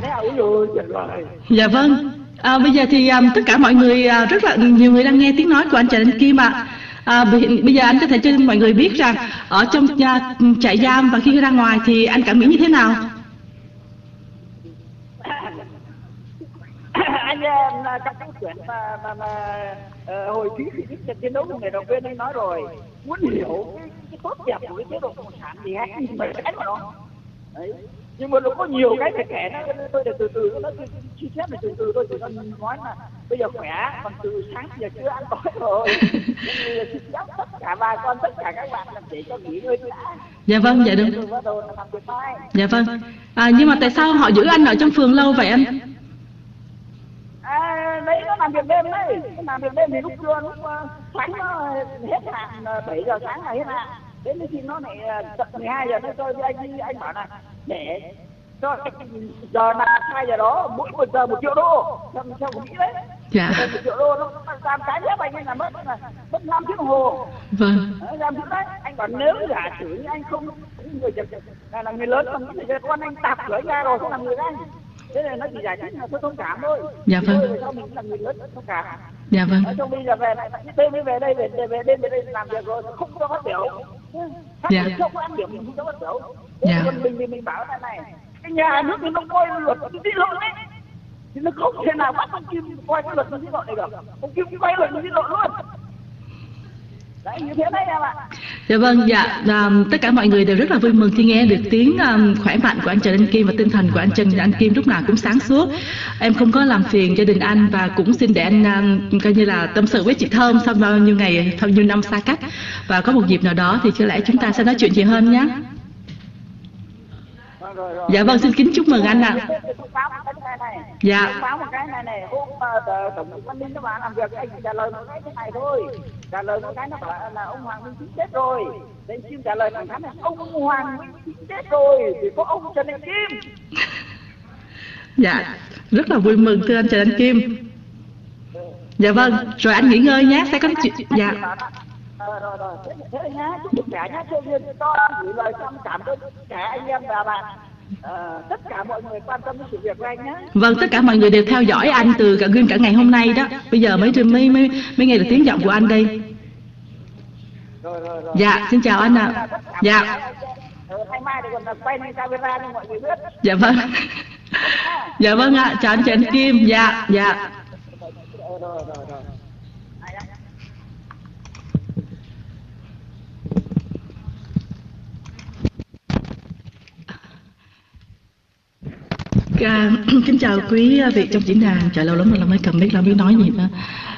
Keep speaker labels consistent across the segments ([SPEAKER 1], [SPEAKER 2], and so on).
[SPEAKER 1] đấy
[SPEAKER 2] Dạ vâng. À, bây giờ thì um, tất cả mọi người uh, rất là nhiều người đang nghe tiếng nói của anh Trần Anh Kim ạ. À, bây, bây giờ anh có thể cho mọi người biết rằng ở trong nhà, trại giam và khi ra ngoài thì anh cảm nghĩ như thế nào?
[SPEAKER 1] anh em à, trong cái chuyện mà mà, mà ờ, hồi ký khi trận chiến đấu của người đồng viên anh nói rồi muốn hiểu cái, cái tốt đẹp của cái chế độ cộng sản thì hãy nhìn mấy cái mà nó đấy nhưng mà nó có nhiều cái phải kể nó tôi để từ từ nó chi tiết là từ từ tôi chỉ cần nói là bây giờ khỏe còn từ sáng giờ chưa ăn tối rồi phép tất cả bà con tất cả các bạn là để cho nghỉ ngơi đã
[SPEAKER 2] Dạ vâng, dạ đúng.
[SPEAKER 1] làm
[SPEAKER 2] Dạ vâng. À, nhưng mà tại sao họ giữ anh ở trong phường lâu vậy anh?
[SPEAKER 1] À, đấy nó làm việc đêm đấy làm việc đêm thì lúc trưa lúc uh, sáng nó hết hạn uh, 7 giờ sáng là hết hạn đến khi nó lại uh, tận 12 giờ nó cho anh anh bảo là để cho giờ là hai giờ đó mỗi một giờ một triệu đô theo theo của mỹ đấy
[SPEAKER 2] Dạ.
[SPEAKER 1] Một triệu đô nó làm cái nhép anh ấy là mất là mất năm tiếng đồng hồ
[SPEAKER 2] Vâng.
[SPEAKER 1] Làm chút đấy anh bảo nếu giả sử như anh không người là, là người lớn mà nghĩ là con anh tạp cửa ra rồi không làm người anh thế này nó chỉ giải thích là tôi thông cảm thôi
[SPEAKER 2] Dạ vâng.
[SPEAKER 1] Thôi, sao mình là người lớn thông cảm
[SPEAKER 2] Dạ vâng.
[SPEAKER 1] nói chung bây giờ về lại đêm mới về đây về về, đêm về đây làm việc rồi không cho phát biểu phát
[SPEAKER 2] Dạ.
[SPEAKER 1] không phát biểu mình không biểu
[SPEAKER 2] Dạ.
[SPEAKER 1] còn mình thì mình bảo thế này. Cái nhà nước thì nó coi luật vi lộn đấy thì nó không thể nào bắt ông kim coi cái luật vi lộn này được. Ông kim quay luật vi lộn luôn đấy như thế đấy em ạ
[SPEAKER 2] Dạ vâng, dạ um, tất cả mọi người đều rất là vui mừng khi nghe được tiếng um, khỏe mạnh của anh Trần Anh Kim và tinh thần của anh Trần Anh Kim lúc nào cũng sáng suốt. Em không có làm phiền gia đình anh và cũng xin để anh um, coi như là tâm sự với chị Thơm sau bao nhiêu ngày, bao nhiêu năm xa cách và có một dịp nào đó thì có lẽ chúng ta sẽ nói chuyện nhiều hơn nhé. Dạ vâng, xin kính chúc mừng anh ạ. Dạ.
[SPEAKER 1] Trả lời một cái nó bảo là ông Hoàng Minh Chính chết rồi. Xin trả lời thẳng thắn là ông Hoàng Minh Chính chết rồi thì có ông Trần Kim.
[SPEAKER 2] Dạ, rất là vui mừng thưa anh Trần Anh Kim. Dạ vâng, rồi anh nghỉ ngơi nhé, sẽ có chuyện. Dạ.
[SPEAKER 1] Rồi rồi thế, thế nhá chúc cả nhá cho viên to gửi lời thăm cảm ơn cả anh em và bạn Ờ, tất cả mọi người quan tâm đến sự việc của anh nhé
[SPEAKER 2] Vâng, tất cả mọi người đều theo dõi anh từ cả nguyên cả ngày hôm nay đó. Bây giờ mới mới mới mới nghe được tiếng giọng của anh đây.
[SPEAKER 1] rồi rồi rồi
[SPEAKER 2] Dạ, xin chào anh ạ. Dạ,
[SPEAKER 1] người biết
[SPEAKER 2] dạ vâng. Dạ vâng ạ, chào anh Trần Kim. Dạ, dạ.
[SPEAKER 1] Ờ, rồi rồi rồi Ai ạ?
[SPEAKER 2] À, kính chào quý à, vị trong diễn đàn. Trời lâu lắm rồi là mới cầm mic là biết nói gì nữa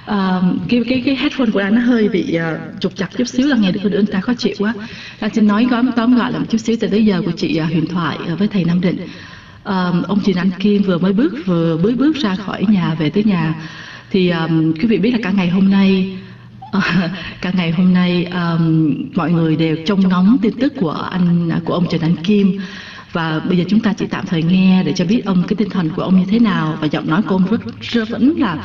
[SPEAKER 2] à, cái cái cái headphone của anh nó hơi bị uh, trục chặt chút xíu là nghe được người ta khó chịu quá. Ta xin nói gói tóm gọn là một chút xíu từ tới giờ của chị uh, huyền thoại uh, với thầy nam định. À, ông Trần Anh Kim vừa mới bước vừa mới bước ra khỏi nhà về tới nhà. Thì um, quý vị biết là cả ngày hôm nay cả ngày hôm nay um, mọi người đều trông ngóng tin tức của anh của ông Trần Anh Kim và bây giờ chúng ta chỉ tạm thời nghe để cho biết ông cái tinh thần của ông như thế nào. Và giọng nói của ông rất, rất vẫn là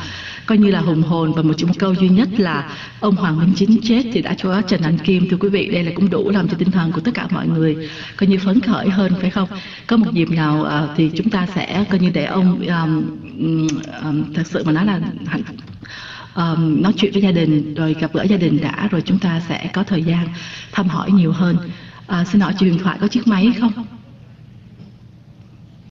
[SPEAKER 2] coi như là hùng hồn. Và một chung một câu duy nhất là ông Hoàng Minh Chính chết thì đã cho Trần Anh Kim. Thưa quý vị đây là cũng đủ làm cho tinh thần của tất cả mọi người coi như phấn khởi hơn phải không? Có một dịp nào uh, thì chúng ta sẽ coi như để ông um, um, thật sự mà nói là hạnh um, nói chuyện với gia đình rồi gặp gỡ gia đình đã rồi chúng ta sẽ có thời gian thăm hỏi nhiều hơn. À, xin hỏi chị điện thoại có chiếc máy không?